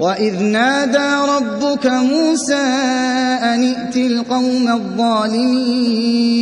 وَإِذْ نَادَىٰ رَبُّكَ مُوسَىٰ أَنِ ائْتِ الْقَوْمَ الظَّالِمِينَ